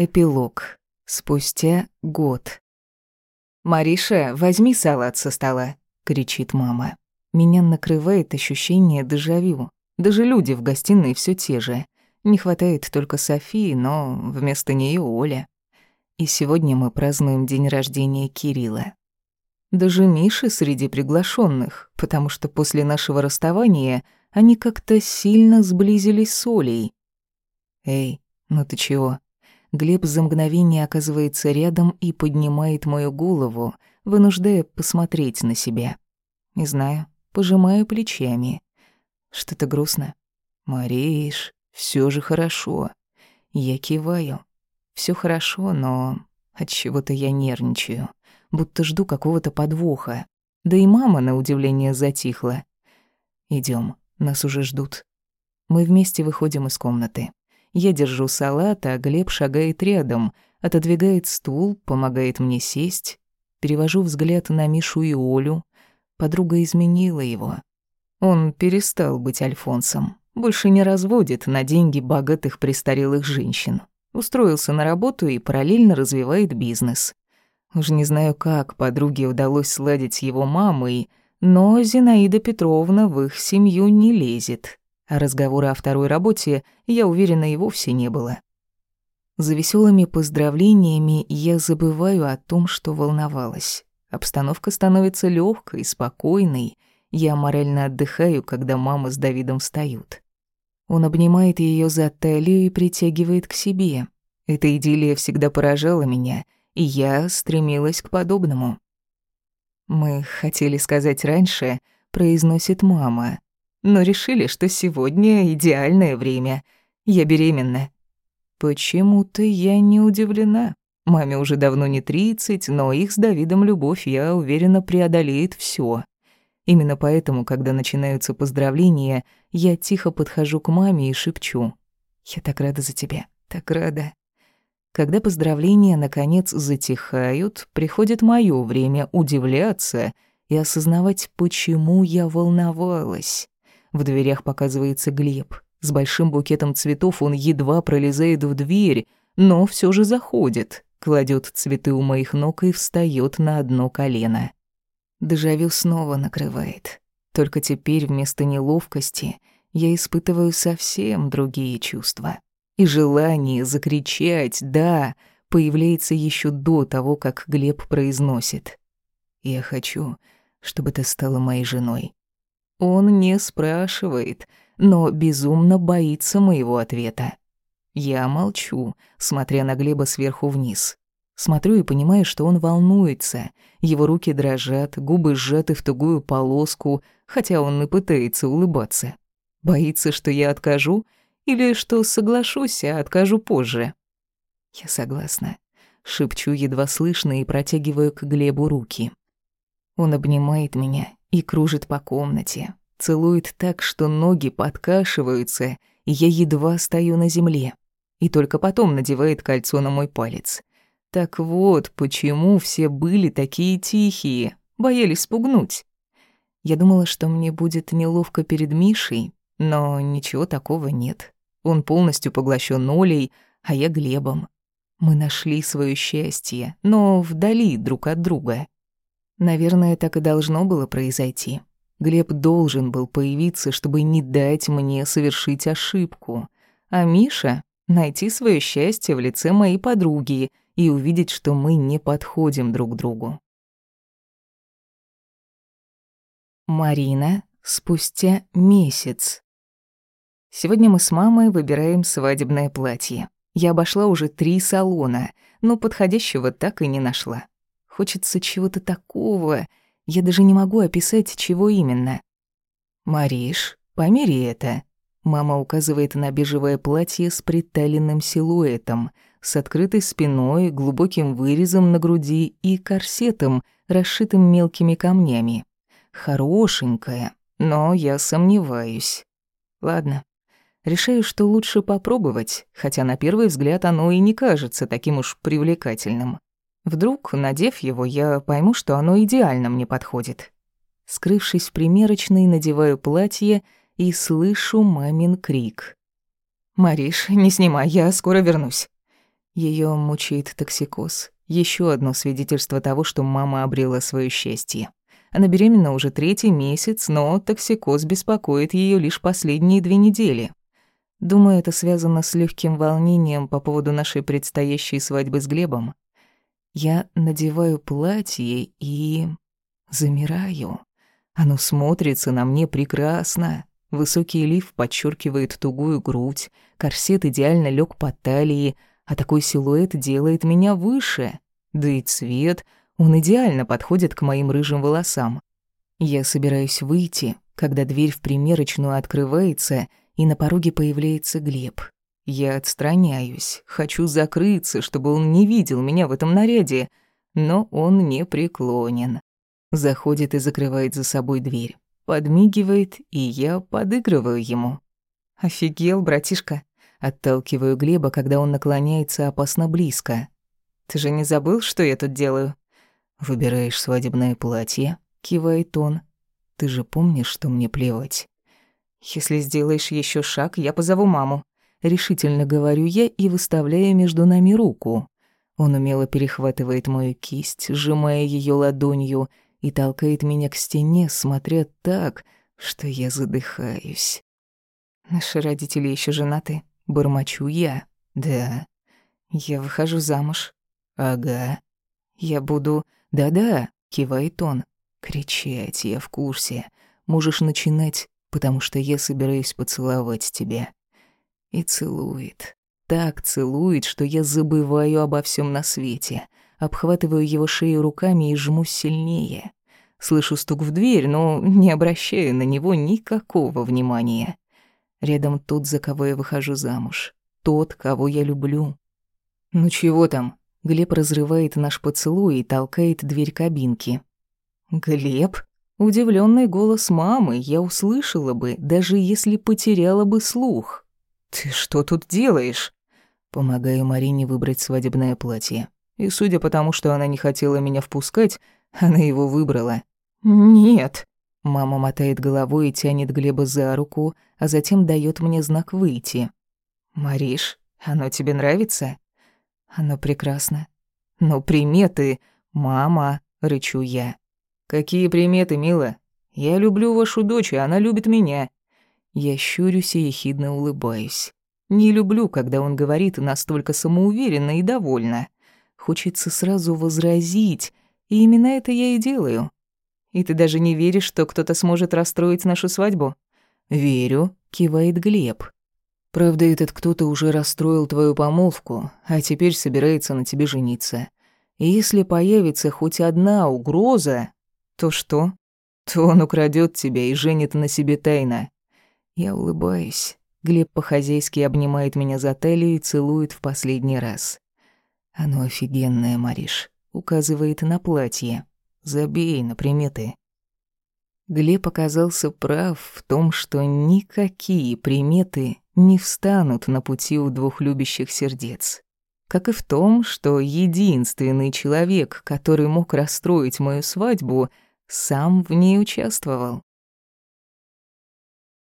Эпилог. Спустя год. «Мариша, возьми салат со стола», — кричит мама. Меня накрывает ощущение дежавю. Даже люди в гостиной все те же. Не хватает только Софии, но вместо нее Оля. И сегодня мы празднуем день рождения Кирилла. Даже Миши среди приглашенных, потому что после нашего расставания они как-то сильно сблизились с Олей. «Эй, ну ты чего?» Глеб за мгновение оказывается рядом и поднимает мою голову, вынуждая посмотреть на себя. Не знаю, пожимаю плечами. Что-то грустно. «Мариш, все же хорошо». Я киваю. Все хорошо, но от чего-то я нервничаю, будто жду какого-то подвоха. Да и мама, на удивление, затихла. Идем, нас уже ждут. Мы вместе выходим из комнаты. Я держу салат, а Глеб шагает рядом, отодвигает стул, помогает мне сесть. Перевожу взгляд на Мишу и Олю. Подруга изменила его. Он перестал быть Альфонсом. Больше не разводит на деньги богатых престарелых женщин. Устроился на работу и параллельно развивает бизнес. Уж не знаю, как подруге удалось сладить с его мамой, но Зинаида Петровна в их семью не лезет а разговора о второй работе, я уверена, и вовсе не было. За веселыми поздравлениями я забываю о том, что волновалась. Обстановка становится легкой, спокойной. Я морально отдыхаю, когда мама с Давидом встают. Он обнимает ее за талию и притягивает к себе. Эта идиллия всегда поражала меня, и я стремилась к подобному. «Мы хотели сказать раньше», — произносит мама, но решили, что сегодня идеальное время. Я беременна. Почему-то я не удивлена. Маме уже давно не тридцать, но их с Давидом любовь, я уверена, преодолеет все. Именно поэтому, когда начинаются поздравления, я тихо подхожу к маме и шепчу. «Я так рада за тебя, так рада». Когда поздравления, наконец, затихают, приходит моё время удивляться и осознавать, почему я волновалась. В дверях показывается Глеб. С большим букетом цветов он едва пролезает в дверь, но все же заходит, кладет цветы у моих ног и встает на одно колено. Дежавю снова накрывает. Только теперь вместо неловкости я испытываю совсем другие чувства. И желание закричать «да» появляется еще до того, как Глеб произносит. «Я хочу, чтобы ты стала моей женой. Он не спрашивает, но безумно боится моего ответа. Я молчу, смотря на Глеба сверху вниз. Смотрю и понимаю, что он волнуется. Его руки дрожат, губы сжаты в тугую полоску, хотя он и пытается улыбаться. Боится, что я откажу или что соглашусь, а откажу позже. Я согласна. Шепчу едва слышно и протягиваю к Глебу руки. Он обнимает меня и кружит по комнате. Целует так, что ноги подкашиваются, и я едва стою на земле. И только потом надевает кольцо на мой палец. Так вот, почему все были такие тихие, боялись спугнуть. Я думала, что мне будет неловко перед Мишей, но ничего такого нет. Он полностью поглощен Олей, а я Глебом. Мы нашли свое счастье, но вдали друг от друга. Наверное, так и должно было произойти. Глеб должен был появиться, чтобы не дать мне совершить ошибку. А Миша — найти свое счастье в лице моей подруги и увидеть, что мы не подходим друг другу. Марина спустя месяц. Сегодня мы с мамой выбираем свадебное платье. Я обошла уже три салона, но подходящего так и не нашла. Хочется чего-то такого. Я даже не могу описать, чего именно. «Мариш, помери это». Мама указывает на бежевое платье с приталенным силуэтом, с открытой спиной, глубоким вырезом на груди и корсетом, расшитым мелкими камнями. Хорошенькое, но я сомневаюсь. Ладно, решаю, что лучше попробовать, хотя на первый взгляд оно и не кажется таким уж привлекательным. Вдруг, надев его, я пойму, что оно идеально мне подходит. Скрывшись в примерочной, надеваю платье и слышу мамин крик. «Мариш, не снимай, я скоро вернусь». Ее мучает токсикоз. Еще одно свидетельство того, что мама обрела свое счастье. Она беременна уже третий месяц, но токсикоз беспокоит ее лишь последние две недели. Думаю, это связано с легким волнением по поводу нашей предстоящей свадьбы с Глебом. Я надеваю платье и... замираю. Оно смотрится на мне прекрасно. Высокий лиф подчеркивает тугую грудь, корсет идеально лег по талии, а такой силуэт делает меня выше. Да и цвет, он идеально подходит к моим рыжим волосам. Я собираюсь выйти, когда дверь в примерочную открывается, и на пороге появляется Глеб. Я отстраняюсь, хочу закрыться, чтобы он не видел меня в этом наряде, но он не преклонен. Заходит и закрывает за собой дверь. Подмигивает, и я подыгрываю ему. «Офигел, братишка!» Отталкиваю Глеба, когда он наклоняется опасно близко. «Ты же не забыл, что я тут делаю?» «Выбираешь свадебное платье?» — кивает он. «Ты же помнишь, что мне плевать?» «Если сделаешь еще шаг, я позову маму». Решительно говорю я и выставляю между нами руку. Он умело перехватывает мою кисть, сжимая ее ладонью, и толкает меня к стене, смотря так, что я задыхаюсь. Наши родители еще женаты. Бормочу я. Да. Я выхожу замуж. Ага. Я буду... Да-да, кивает он. Кричать, я в курсе. Можешь начинать, потому что я собираюсь поцеловать тебя. И целует. Так целует, что я забываю обо всем на свете. Обхватываю его шею руками и жму сильнее. Слышу стук в дверь, но не обращаю на него никакого внимания. Рядом тот, за кого я выхожу замуж. Тот, кого я люблю. «Ну чего там?» Глеб разрывает наш поцелуй и толкает дверь кабинки. «Глеб?» Удивленный голос мамы я услышала бы, даже если потеряла бы слух. «Ты что тут делаешь?» Помогаю Марине выбрать свадебное платье. И судя по тому, что она не хотела меня впускать, она его выбрала. «Нет», Мама мотает головой и тянет Глеба за руку, а затем дает мне знак выйти. «Мариш, оно тебе нравится?» «Оно прекрасно». «Но приметы...» «Мама», — рычу я. «Какие приметы, мила? Я люблю вашу дочь, и она любит меня». Я щурюсь и ехидно улыбаюсь. Не люблю, когда он говорит настолько самоуверенно и довольно. Хочется сразу возразить, и именно это я и делаю. И ты даже не веришь, что кто-то сможет расстроить нашу свадьбу?» «Верю», — кивает Глеб. «Правда, этот кто-то уже расстроил твою помолвку, а теперь собирается на тебе жениться. И если появится хоть одна угроза, то что? То он украдет тебя и женит на себе тайно». Я улыбаюсь. Глеб по-хозяйски обнимает меня за талию и целует в последний раз. «Оно офигенное, Мариш», — указывает на платье. Забей на приметы. Глеб оказался прав в том, что никакие приметы не встанут на пути у двух любящих сердец. Как и в том, что единственный человек, который мог расстроить мою свадьбу, сам в ней участвовал.